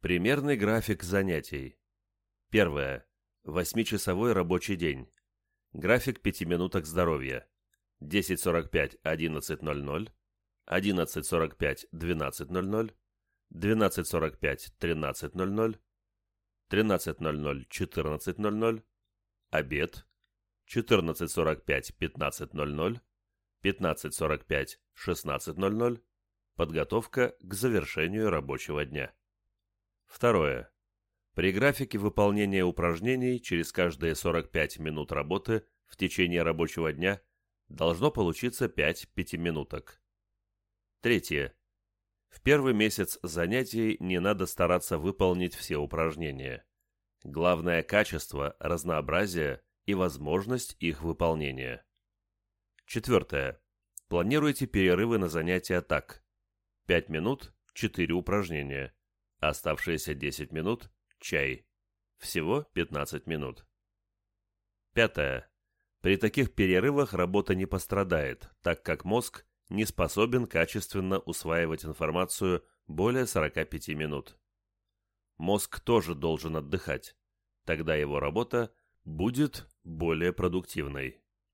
Примерный график занятий. Первое. Восьмичасовой рабочий день. График 5 минуток здоровья. 10.45 – 11.00, 11.45 – 12.00, 12.45 – 13.00, 13.00 – 14.00, обед, 14.45 – 15.00, 15.45 – 16.00, подготовка к завершению рабочего дня. Второе. При графике выполнения упражнений через каждые 45 минут работы в течение рабочего дня должно получиться 5 пятиминуток. Третье. В первый месяц занятий не надо стараться выполнить все упражнения. Главное качество, разнообразие и возможность их выполнения. Четвертое. Планируйте перерывы на занятия так. 5 минут – 4 упражнения. Оставшиеся 10 минут – чай. Всего 15 минут. Пятое. При таких перерывах работа не пострадает, так как мозг не способен качественно усваивать информацию более 45 минут. Мозг тоже должен отдыхать, тогда его работа будет более продуктивной.